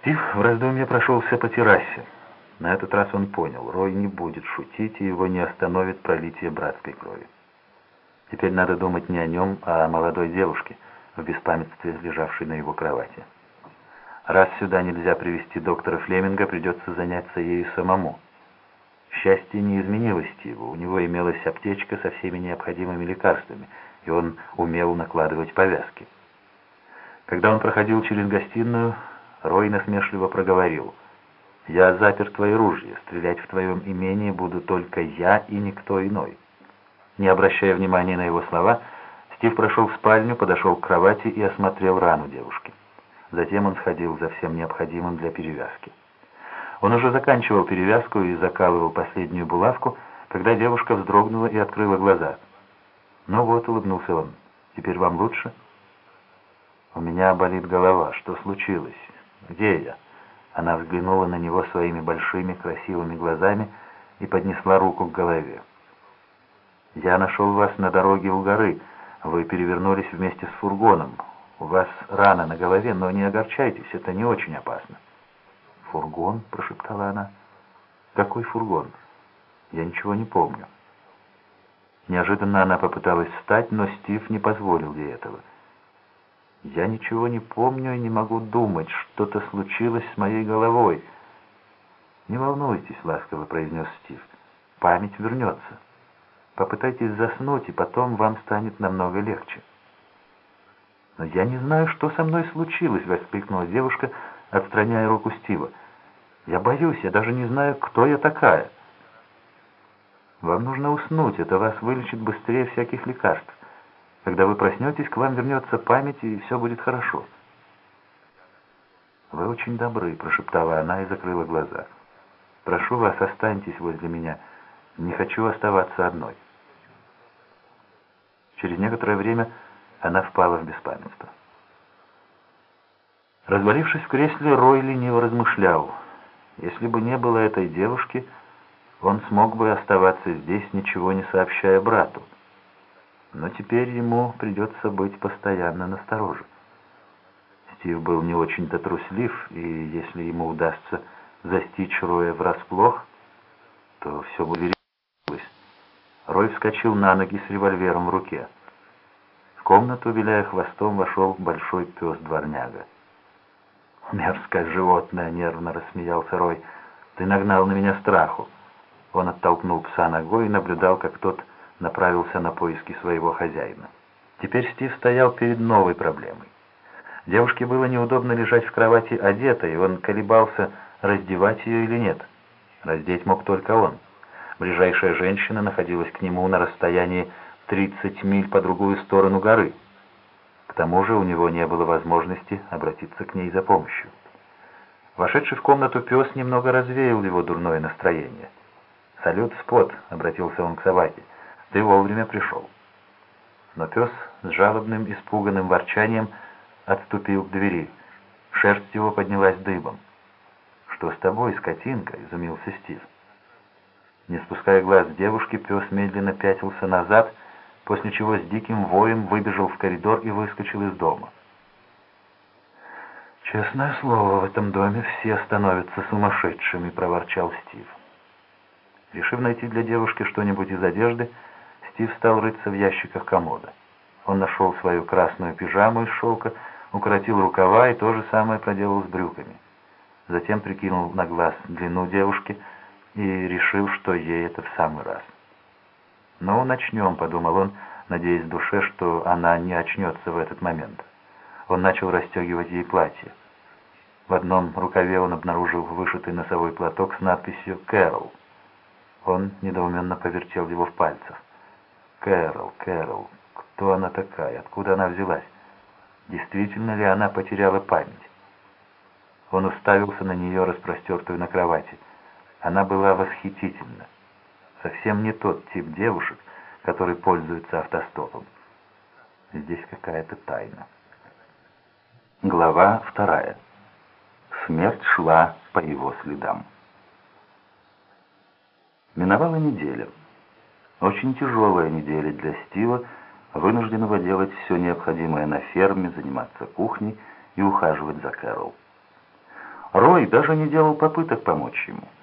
Стив в раздумье прошелся по террасе. На этот раз он понял, Рой не будет шутить, и его не остановит пролитие братской крови. Теперь надо думать не о нем, а о молодой девушке, в беспамятстве лежавшей на его кровати. Раз сюда нельзя привести доктора Флеминга, придется заняться ею самому. Счастье не изменило Стиву. У него имелась аптечка со всеми необходимыми лекарствами, и он умел накладывать повязки. Когда он проходил через гостиную, Рой насмешливо проговорил. «Я запер твои ружья. Стрелять в твоем имении буду только я и никто иной». Не обращая внимания на его слова, Стив прошел в спальню, подошел к кровати и осмотрел рану девушки. Затем он сходил за всем необходимым для перевязки. Он уже заканчивал перевязку и закалывал последнюю булавку, когда девушка вздрогнула и открыла глаза. «Ну вот», — улыбнулся он, — «теперь вам лучше?» «У меня болит голова. Что случилось? Где я?» Она взглянула на него своими большими красивыми глазами и поднесла руку к голове. «Я нашел вас на дороге у горы. Вы перевернулись вместе с фургоном. У вас рана на голове, но не огорчайтесь, это не очень опасно». «Фургон?» — прошептала она. «Какой фургон? Я ничего не помню». Неожиданно она попыталась встать, но Стив не позволил ей этого. «Я ничего не помню и не могу думать. Что-то случилось с моей головой». «Не волнуйтесь», — ласково произнес Стив. «Память вернется. Попытайтесь заснуть, и потом вам станет намного легче». «Но я не знаю, что со мной случилось», — воскликнула девушка, отстраняя руку Стива. Я боюсь, я даже не знаю, кто я такая. Вам нужно уснуть, это вас вылечит быстрее всяких лекарств. Когда вы проснетесь, к вам вернется память, и все будет хорошо. «Вы очень добры», — прошептала она и закрыла глаза. «Прошу вас, останьтесь возле меня. Не хочу оставаться одной». Через некоторое время она впала в беспамятство. Развалившись в кресле, Рой лениво размышлял — если бы не было этой девушки, он смог бы оставаться здесь, ничего не сообщая брату. Но теперь ему придется быть постоянно настороже. Стив был не очень-то труслив, и если ему удастся застичь Роя врасплох, то все бы верилось. Рой вскочил на ноги с револьвером в руке. В комнату, виляя хвостом, вошел большой пес-дворняга. «Мерзкое животное!» — нервно рассмеялся Рой. «Ты нагнал на меня страху!» Он оттолкнул пса ногой и наблюдал, как тот направился на поиски своего хозяина. Теперь Стив стоял перед новой проблемой. Девушке было неудобно лежать в кровати одетой, и он колебался, раздевать ее или нет. Раздеть мог только он. Ближайшая женщина находилась к нему на расстоянии 30 миль по другую сторону горы. К тому же у него не было возможности обратиться к ней за помощью. Вошедший в комнату пес немного развеял его дурное настроение. «Салют, Спот!» — обратился он к собаке. «Ты вовремя пришел». Но пес с жалобным, испуганным ворчанием отступил к двери. Шерсть его поднялась дыбом. «Что с тобой, скотинка?» — изумился Стив. Не спуская глаз девушки, пес медленно пятился назад — после чего с диким воем выбежал в коридор и выскочил из дома. «Честное слово, в этом доме все становятся сумасшедшими», — проворчал Стив. Решив найти для девушки что-нибудь из одежды, Стив стал рыться в ящиках комода. Он нашел свою красную пижаму из шелка, укоротил рукава и то же самое проделал с брюками. Затем прикинул на глаз длину девушки и решил, что ей это в самый раз. «Ну, начнем», — подумал он, надеясь в душе, что она не очнется в этот момент. Он начал расстегивать ей платье. В одном рукаве он обнаружил вышитый носовой платок с надписью «Кэрол». Он недоуменно повертел его в пальцах. «Кэрол, Кэрол, кто она такая? Откуда она взялась? Действительно ли она потеряла память?» Он уставился на нее, распростертую на кровати. Она была восхитительна совсем не тот тип девушек, который пользуется автостопом. Здесь какая-то тайна. Глава вторая. Смерть шла по его следам. Миновала неделя. Очень тяжелая неделя для Стива, вынужденного делать все необходимое на ферме, заниматься кухней и ухаживать за Кэрол. Рой даже не делал попыток помочь ему.